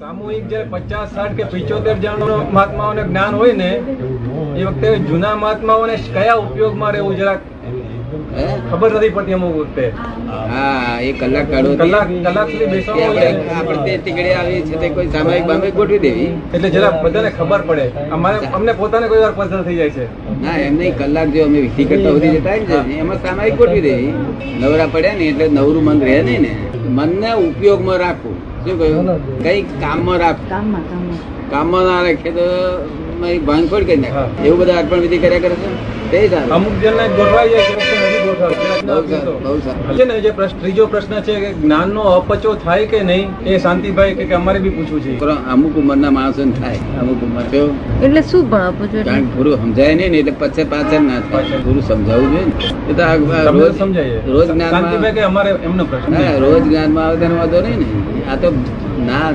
સામૂહિક જયારે પચાસ સાઠ કે પિચોતેર જણ મહાત્માઓને જ્ઞાન હોય ને એ વખતે જૂના મહાત્માઓને કયા ઉપયોગમાં રહેવું જરાક ખબર નથી પડતી અમુક વખતે. હા એ કલાક કાઢો કલાક કલાક સુધી બેસવાનું આપણે તે ટીકડી આવી છે તે કોઈ સામાયિક બામે ગોઠવી દેવી. એટલે જરા બધાને ખબર પડે. અમારે અમને પોતાને કોઈ વાર પસંદ થઈ જાય છે. ના એમ નહીં કલાક જો અમે વિધિ કરતા સુધી જતા ને એમાં સામાયિક ગોઠવી દેવી. નવરા પડ્યા ને એટલે નવરું મન રહે નહીં ને. મનને ઉપયોગમાં રાખવું. શું કહ્યું? કઈ કામમાં રાખ. કામમાં ના રાખે તો મારી ભાંગફોડ કરી નાખે. એવું બધા અર્પણ વિધિ કર્યા કરે છે? તે સારું અમુક જણને ગોઠવાઈ જાય છે ના જે પ્રશ્ન ત્રીજો પ્રશ્ન છે કે જ્ઞાનનો અપચો થાય કે નહીં એ શાંતિભાઈ કે કે અમારે બી પૂછવું છે. અમુક ઉંમરના માણસો થાય અમુક ઉંમર એટલે શું પણ અપચો કારણ ગુરુ સમજાય નહીં એટલે પછી પાછળ ના થાય. ગુરુ સમજાવવું જોઈએ ને. એ તો રોજ સમજાય. રોજ જ્ઞાન શાંતિભાઈ કે અમારે એમનો પ્રશ્ન રોજ જ્ઞાનમાં આવે તેનો વાંધો નહીં ને. આ તો ના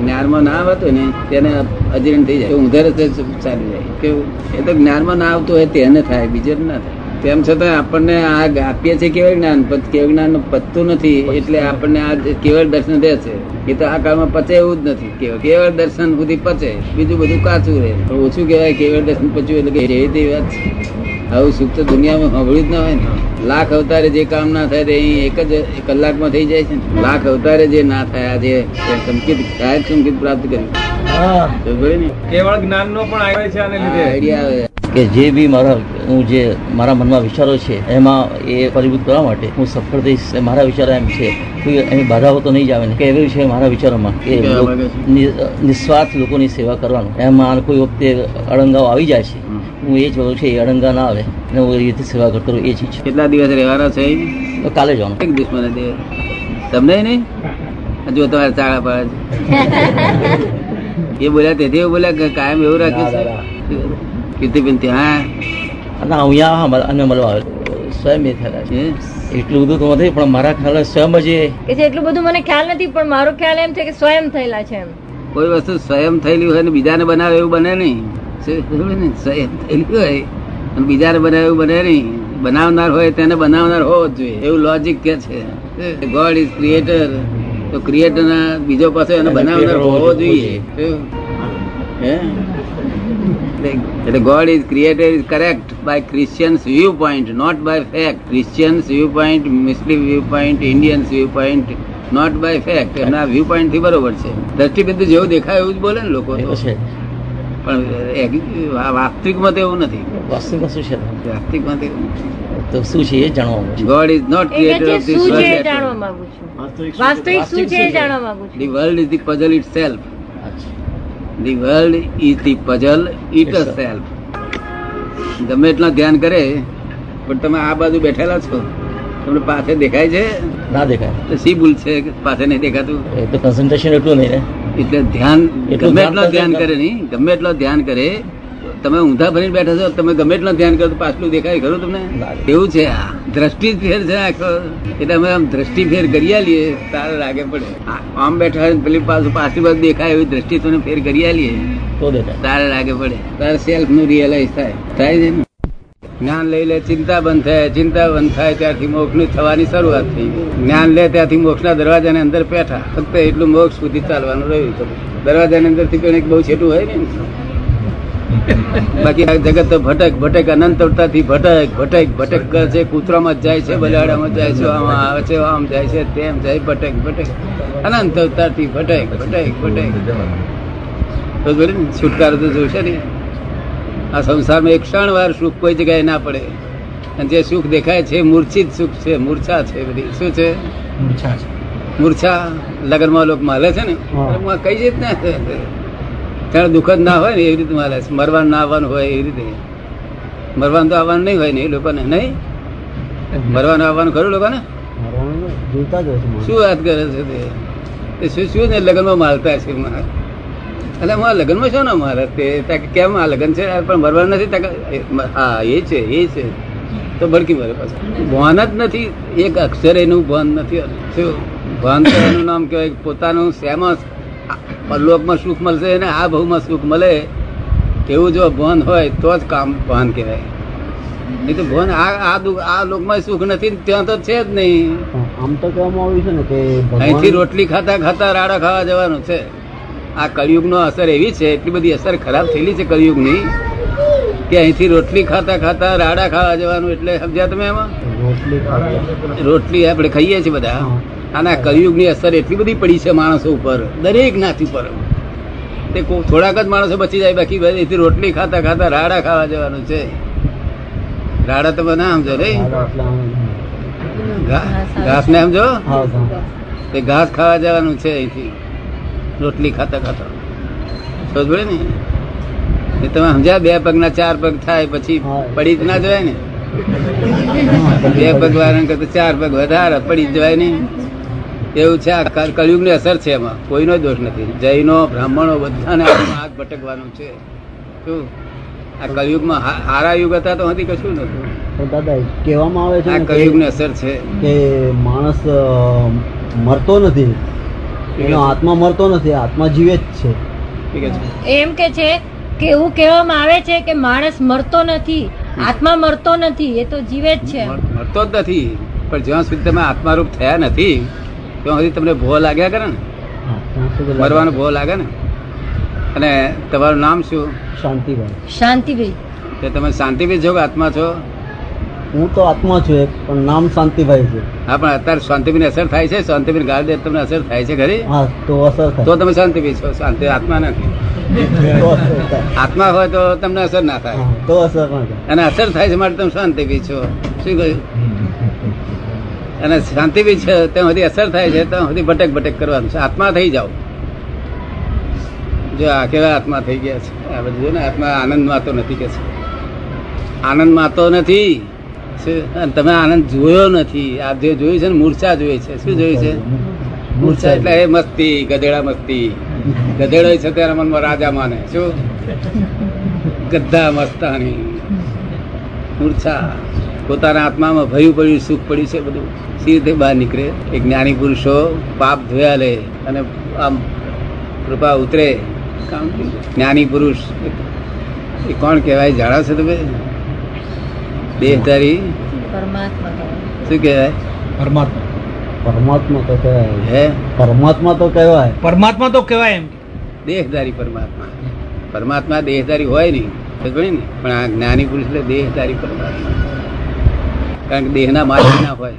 જ્ઞાનમાં ના આવતો ને તેને અજીર્ણ થઈ જાય. ઊંધા રસ્તે ચાલી જાય. કેવું? એ તો જ્ઞાનમાં ના આવતું હોય તેને થાય બીજે ના થાય. તેમ છતાં આપણને આ આપીએ છીએ કેવળ જ્ઞાન કેવળ જ્ઞાન પતતું નથી એટલે આપણને આ જે કેવળ દર્શન દે છે. એ તો આ કાળમાં પચે એવું જ નથી. કેવળ કેવળ દર્શન સુધી પચે. બીજું બધું કાચું રહે. તો ઓછું કહેવાય કેવળ દર્શન પચ્યું એટલે કે એવી તેવી વાત છે. આવું સુખ તો દુનિયામાં સાંભળ્યું જ ના હોય ને. લાખ અવતારે જે કામ ના થાય તે અહીં એક જ કલાકમાં થઈ જાય છે ને. લાખ અવતારે જે ના થાય આજે સંકેત સાહેબ સંકેત પ્રાપ્ત કર્યું. કેવળ જ્ઞાન નો. પણ આવે છે આને લીધે. આઈડિયા આવે. કે જે બી મારા હું જે મારા મનમાં વિચારો છે એમાં એ પરિભૂત કરવા માટે હું સફળ થઈશ મારા વિચારો એમ છે. કોઈ એની બાધાઓ તો નહીં જ આવે ને. કે એવી છે મારા વિચારોમાં કે નિસ્વાર્થ લોકોની સેવા કરવાનું. એમાં કોઈ વખતે અડંગાઓ આવી જાય છે. હું એ જ બધું છું એ અડંગા ના આવે અને હું એ રીતે સેવા કરતો એ જ છે કેટલા દિવસ રહેવાના છે? તો કાલે જવાનું. એક મને દે. તમને નહીં? જો તમારે ચાળા પાડે છે એ બોલ્યા તેથી બોલ્યા કે કાયમ એવું રાખ્યું છે? કીર્તિબેન ત્યાં અહીંયા હા, અને મળવા સ્વયં એ થયેલા છે? એટલું બધું તો નથી પણ મારા ખ્યાલ સ્વયં જ એ. એટલું બધું મને ખ્યાલ નથી પણ મારો ખ્યાલ એમ છે કે સ્વયં થયેલા છે એમ. કોઈ વસ્તુ સ્વયં થયેલી હોય ને બીજાને બનાવે એવું બને નહીં? સ્વયં થયેલી હોય અને બીજાને બનાવે એવું બને નહીં. બનાવનાર હોય તેને બનાવનાર હોવો જ જોઈએ. એવું લોજિક કે છે. ગોડ ઇઝ ક્રિએટર તો ક્રિએટર ના બીજો પાસે એને બનાવનાર હોવો જોઈએ. હે? એટલે God is created is correct by Christians viewpoint not by fact Christians viewpoint Muslim viewpoint Indians viewpoint not by fact એના વ્યૂ પોઈન્ટથી બરોબર છે. દ્રષ્ટિબિંદુ જેવું દેખાય એવું જ બોલે ને લોકો છે. પણ વાસ્તવિકમાં તો એવું નથી. વાસ્તવિકમાં શું છે? વાસ્તવિકમાં તો તો શું છે એ જાણવા માંગુ God is not creator of this શું છે એ વર્લ્ડ જાણવા માંગુ છું. વાસ્તવિક શું છે? એ જાણવા માંગુ છું. The world is the puzzle itself અચ્છા. The world is the puzzle itself. ગમે એટલા ધ્યાન કરે પણ તમે આ બાજુ બેઠેલા છો. તમને પાસે દેખાય છે? ના દેખાય. તો શી ભૂલ છે પાસે નહીં દેખાતું? એટલે કન્સન્ટ્રેશન એટલું નહીં એટલે ધ્યાન ગમે એટલા ધ્યાન કરે. નહીં ગમે એટલા ધ્યાન કરે તમે ઊંધા ભરીને બેઠા છો તમે ગમે એટલો ધ્યાન કરો પાછલું દેખાય ખરું તમને? એવું છે? આ દ્રષ્ટિ ફેર છે આખો. એટલે અમે આમ દ્રષ્ટિ ફેર કરી આલીએ તારે લાગે પડે. આમ બેઠા હોય પેલી પાછું પાછલી બાજુ દેખાય એવી દ્રષ્ટિ તમે ફેર કરી આલીએ. તો તારે લાગે પડે. તારે સેલ્ફનું રિયલાઇઝ થાય. થાય છે ને જ્ઞાન લઈ લે ચિંતા બંધ થાય. ચિંતા બંધ થાય ત્યારથી મોક્ષની થવાની શરૂઆત થઈ. જ્ઞાન લે ત્યાંથી મોક્ષ ના દરવાજા અંદર બેઠા. ફક્ત એટલું મોક્ષ સુધી ચાલવાનું રહ્યું દરવાજા ની અંદરથી બહુ છેટું હોય ને બાકી આ જગત તો ભટક ભટક અનંત અવતારથી ભટક ભટક ભટક કરે છે કૂતરામાં જ જાય છે બલાડામાં જાય છે આમાં આવે છે આમ જાય છે તેમ જાય ભટક ભટક. અનંત અવતારથી ભટક ભટક ભટક. તો જોડે ને છુટકારો તો જોશે ને. આ સંસારમાં એક ક્ષણ વાર સુખ કોઈ જગ્યાએ ના પડે. અને જે સુખ દેખાય છે મૂર્છિત સુખ છે મૂર્છા છે બધી. શું છે? મૂર્છા લગ્નમાં લોકો માલે છે ને? કઈ જ ના ત્યારે દુઃખ જ ના હોય ને એવી રીતે છે મરવાનું ના આવવાનું હોય એવી રીતે. મરવાનું તો આવવાનું નહીં હોય ને એ લોકોને, નહીં? મરવાનું આવવાનું ખરું લોકોને? શું વાત કરે છે તે? શું શું ને લગ્નમાં માલતા છે? એટલે હું આ લગ્નમાં શું ના મારે? તે ત્યાં કેમ આ લગ્ન છે? પણ મરવાનું નથી હા, એ છે એ છે. તો ભડકી મારે પાછું. ભાન જ નથી. એક અક્ષર એનું ભાન નથી. શું? ભાન તો એનું નામ કહેવાય પોતાનું શેમાં પરલોકમાં સુખ મળશે અને આ ભાવમાં સુખ મળે એવું જો ભાન હોય તો જ કામ ભાન કહેવાય. નહીં તો ભાન આ આ દુઃખ આ લોકમાં સુખ નથી ત્યાં તો છે જ નહીં. આમ તો કહેવામાં આવ્યું છે ને કે અહીંથી રોટલી ખાતા ખાતા રાડા ખાવા જવાનું છે. આ કળિયુગનો અસર એવી છે એટલી બધી અસર ખરાબ થયેલી છે કળિયુગની કે અહીંથી રોટલી ખાતા ખાતા રાડા ખાવા જવાનું એટલે સમજ્યા તમે એમાં? રોટલી રોટલી આપણે ખાઈએ છીએ બધા. અને કલયુગની અસર એટલી બધી પડી છે માણસો ઉપર દરેક નાથી પર તે થોડાક જ માણસો બચી જાય બાકી એથી રોટલી ખાતા ખાતા રાડા ખાવા જવાનું છે. રાડા તમે ના સમજો રે. ઘાસ ને સમજો. તે ઘાસ ખાવા જવાનું છે અહીંથી રોટલી ખાતા ખાતા. સમજ ને? એ તમે સમજ્યા? બે પગના ચાર પગ થાય પછી પડી જ ના જવાય ને? બે પગ વાળા કરતા ચાર પગ વધારે પડી જવાય નહીં એવું છે આ કલ- કળિયુગની અસર છે એમાં. કોઈનો દોષ નથી. જૈનો બ્રાહ્મણો બધાને હાથ ભટકવાનું છે. શું? આ કળિયુગમાં હા- હારા યુગ હતા તો હતી કશું નતું દાદા કહેવામાં આવે છે આ ને અસર છે. કે માણસ મરતો નથી. એનો આત્મા મરતો નથી આત્મા જીવે જ છે. ઠીક છે. એમ કે છે કે એવું કહેવામાં આવે છે કે માણસ મરતો નથી આત્મા મરતો નથી એ તો જીવે જ છે. મરતો જ નથી. પણ જ્યાં સુધી તમે આત્મારૂપ થયા નથી ત્યાં હજી તમને ભો લાગ્યા કરે ને. મરવાનો ભો લાગે ને? અને તમારું નામ શું? શાંતિભાઈ. શાંતિભાઈ. તો તમે શાંતિભાઈ છો કે આત્મા છો? હું તો આત્મા છું એક પણ નામ શાંતિભાઈ છે. હા પણ અત્યારે શાંતિભાઈ અસર થાય છે? શાંતિભાઈ ગાળ દે તમને અસર થાય છે ઘરે હા તો અસર તો થાય તમે શાંતિભાઈ છો. શાંતિ આત્મા નથી. તો આત્મા હોય તો તમને અસર ના થાય. તો અસર ના થાય. અને અસર થાય છે માટે તમે શાંતિભાઈ છો. શું કહ્યું? અને શાંતિ બી છે, ત્યાં સુધી અસર થાય છે, ત્યાં સુધી ભટક ભટક કરવાનું છે. આત્મા થઈ જાઓ. જો આ કેવા આત્મા થઈ ગયા છે? આ બધું જો ને, આત્મા આનંદમાં તો નથી કે છે આનંદમાં તો નથી. અને તમે આનંદ જોયો નથી. આ જે જોયું છે ને, મૂર્છા જોઈ છે. શું જોયું છે? મૂર્છા એટલે એ મસ્તી, ગધેડા મસ્તી. ગધેડો છે તેના મનમાં રાજા માને. શું? ગધા મસ્તાની. મૂર્છા. પોતાના આત્મામાં ભયું પડ્યું સુખ પડ્યું છે બધું. સી રીતે બહાર નીકળે. એ જ્ઞાની પુરુષો પાપ ધોયા લે અને આમ કૃપા ઉતરે. જ્ઞાની પુરુષ એ કોણ કહેવાય? જાણો છો તમે? દેહધારી. પરમાત્મા. શું કહેવાય? પરમાત્મા. પરમાત્મા તો કહેવાય. હે? પરમાત્મા તો કહેવાય. પરમાત્મા તો કહેવાય એમ દેહધારી પરમાત્મા. પરમાત્મા દેહધારી હોય નહીં. પણ આ જ્ઞાની પુરુષ એટલે દેહધારી પરમાત્મા. કારણ કે દેહના માલિક ના હોય.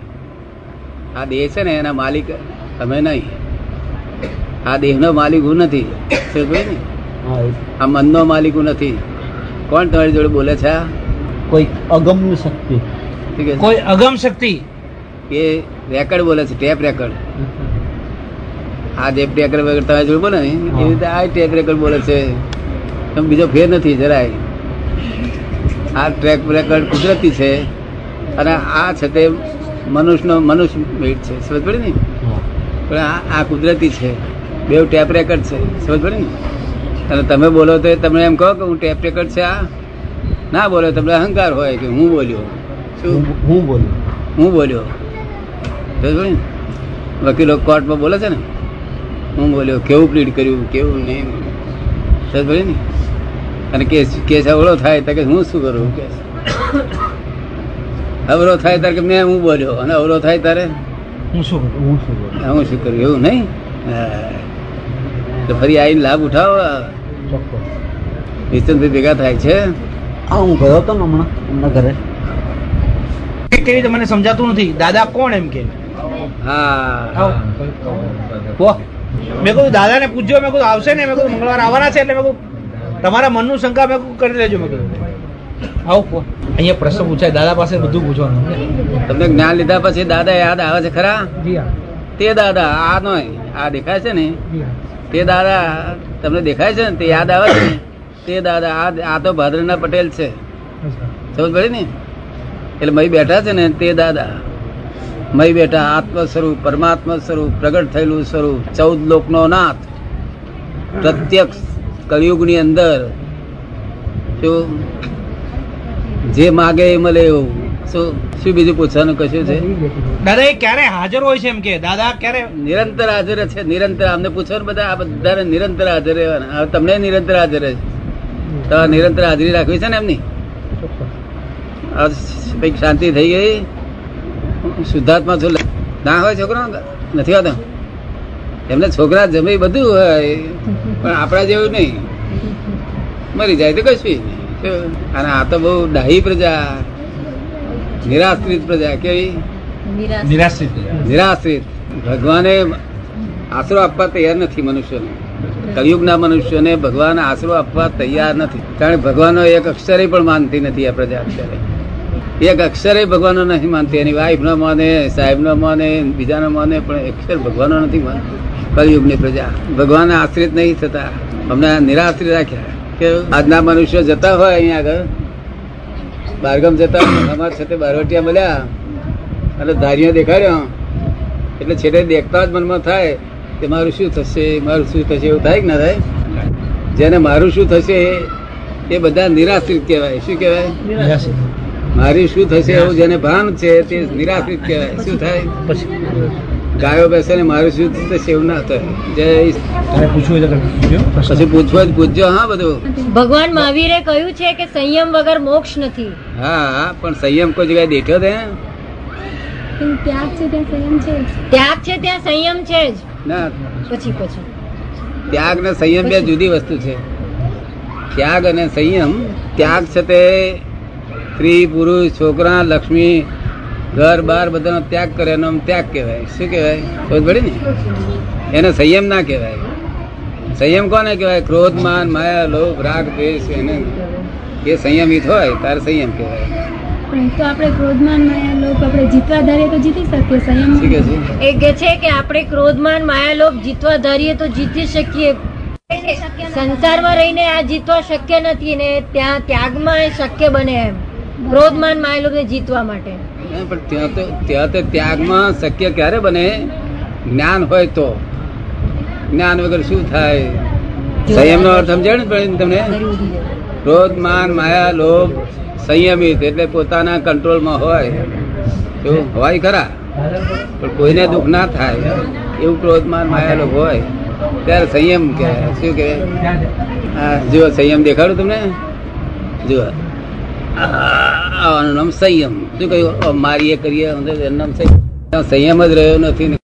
આ દેહ છે ને એના માલિક તમે નહીં. આ દેહનો માલિક હું નથી. ને? આ મનનો માલિક હું નથી. કોણ તમારી જોડે બોલે છે કોઈ અગમ શક્તિ. કોઈ અગમ શક્તિ. એ રેકર્ડ બોલે છે ટેપ રેકર્ડ. આ જે ટેપ રેકર્ડ તમે જોડે બોલે ને એવી રીતે આ ટેપ રેકર્ડ બોલે છે. બીજો ફેર નથી જરાય. આ ટ્રેક રેકર્ડ કુદરતી છે. અને આ છે તે મનુષ્યનો મનુષ્ય મેટ છે. સમજ પડે ને? પણ આ આ કુદરતી છે. બે ટેપ રેકર્ડ છે. સમજ પડે ને? અને તમે બોલો તો તમે એમ કહો કે હું ટેપ રેકર્ડ છે આ. ના બોલો તમને અહંકાર હોય કે હું બોલ્યો. શું? હું- બોલ્યો હું બોલ્યો. સમજ પડે ને? વકીલો કોર્ટમાં બોલે છે ને? હું બોલ્યો કેવું પ્લીડ કર્યું? કેવું નહીં? સમજ પડે ને? અને કેસ કેસ અવળો થાય તો કે હું શું કરું? કે અવળો થાય ત્યારે કે મેં હું બોલ્યો? અને અવરો થાય ત્યારે? હું શું કરું? હું શું કરું હું શું કરું? એવું નહીં? હા. તો ફરી આવીને લાભ ઉઠાવો. નિશ્ચંતભાઈ ભેગા થાય છે. હા હું ગયો હતો ને હમણાં હમણાં ઘરે. કેવી રીતે? મને સમજાતું નથી. દાદા કોણ એમ કે? હા. કહો. મેં કહ્યું દાદાને પૂછ્યો મેં કહ્યું આવશે ને? મેં કહ્યું મંગળવાર આવવાના છે. એટલે મેં કહ્યું તમારા મનનું શંકા મેં કહ્યું કરી લેજો. મેં કીધું આવો અહીંયા પ્રશ્ન પૂછાય દાદા પાસે બધું પૂછવાનું તમને જ્ઞાન લીધા પછી દાદા યાદ આવે છે ખરા? તે દાદા આ નો આ દેખાય છે ને? તે દાદા તમને દેખાય છે ને? તે યાદ આવે છે તે દાદા આ આ તો ભાદરના પટેલ છે. સમજ પડી ને? એટલે મય બેઠા છે ને તે દાદા. મય બેઠા આત્મ સ્વરૂપ પરમાત્મા સ્વરૂપ પ્રગટ થયેલું સ્વરૂપ ચૌદ લોકનો નાથ. પ્રત્યક્ષ કળિયુગની અંદર શું જે માગે એ મળે એવું. શું શું બીજું પૂછવાનું કશું છે? દાદા એ ક્યારે હાજર હોય છે એમ કે? દાદા ક્યારે? નિરંતર હાજર છે નિરંતર. અમને પૂછો ને બધા આ બધાને નિરંતર હાજર રહેવાના. હવે તમને નિરંતર હાજર છે તો નિરંતર હાજરી રાખવી છે ને એમની? કંઈક શાંતિ થઈ ગઈ? શુદ્ધાત્મા છું ના હોય છોકરો નથી હોતો? એમને છોકરા જમે બધું હોય પણ આપણા જેવું નહીં. મરી જાય તો કશું નહીં. અને આ તો બહુ ડાહી પ્રજા નિરાશ્રિત પ્રજા કેવી? નિરાશ્રિત નિરાશ્રિત. ભગવાને આશરો આપવા તૈયાર નથી મનુષ્યને. કલયુગના મનુષ્યોને ભગવાન આશરો આપવા તૈયાર નથી. કારણ ભગવાનનો એક અક્ષરે પણ માનતી નથી આ પ્રજા અત્યારે. એક અક્ષરે ભગવાનનો નથી માનતી. એની વાઈફ ન માને સાહેબ ન માને બીજાનો માને પણ અક્ષર ભગવાનનો નથી માનતી. કલયુગની પ્રજા. ભગવાન આશ્રિત નહીં થતા. અમને નિરાશ્રિત રાખ્યા. કે આજના મનુષ્ય જતા હોય અહીંયા આગળ. બારગામ જતા અમારા સાથે બારવટિયા મળ્યા. અને ધારીઓ દેખાડ્યો. એટલે છેલ્લે દેખતા જ મનમાં થાય કે મારું શું થશે મારું શું થશે એવું થાય કે ના થાય? જેને મારું શું થશે એ બધા નિરાશ્રિત કહેવાય. શું કહેવાય? મારી શું થશે એવું જેને ભાન છે તે નિરાશ્રિત કહેવાય. શું થાય? પછી. ગાયો બેસે ને મારું શું થશે સેવ ના થાય. જય પૂછવું હોય તો પૂછજો. પ્રશ્ન. પછી પૂછવો જ પૂછજો હા બધું. ભગવાન મહાવીરે કહ્યું છે કે સંયમ વગર મોક્ષ નથી. હા હા પણ સંયમ કોઈ જગ્યાએ દેખ્યો તે? ત્યાગ છે ત્યાં સંયમ છે જ. ના. પછી પછી. ત્યાગ ને સંયમ બે જુદી વસ્તુ છે. ત્યાગ અને સંયમ ત્યાગ છે તે સ્ત્રી પુરુષ છોકરા લક્ષ્મી ઘર બાર બધાનો ત્યાગ કરે એનો આમ ત્યાગ કહેવાય. શું કહેવાય? ખબર પડી ને? એને સંયમ ના કહેવાય. સંયમ કોને કહેવાય? ક્રોધ માન માયા લોભ રાગ દ્વેષ એને એ સંયમિત હોય તારે સંયમ કહેવાય. તો આપણે ક્રોધમાન માયા આપણે જીતવા ધારીએ તો જીતી શકીએ સંયમ શું કે છે? એ કે છે કે આપણે ક્રોધમાન માયાલોભ જીતવા ધારીએ તો જીતી શકીએ. સંસારમાં રહીને આ જીતવા શક્ય નથી ને ત્યાં ત્યાગમાં એ શક્ય બને એમ. ક્રોધમાન માયાલોભને જીતવા માટે. પણ ત્યાં તો ત્યાં તો ત્યાગમાં શક્ય ક્યારે બને? જ્ઞાન હોય તો. જ્ઞાન વગર શું થાય? સંયમ નો અર્થ સમજાય ને તમને? ક્રોધ, માન, માયા, લોભ સંયમિત એટલે પોતાના કંટ્રોલમાં હોય. એવું હોય ખરા? પણ કોઈને દુઃખ ના થાય. એવું ક્રોધ, માન, માયા, લોભ હોય. ત્યારે સંયમ કે શું કે જુઓ, સંયમ દેખાડું તમને? જુઓ. નામ સંયમ. શું કહ્યું? મારીએ કરીએ. એનું નામ સંયમ. સંયમ જ રહ્યો નથી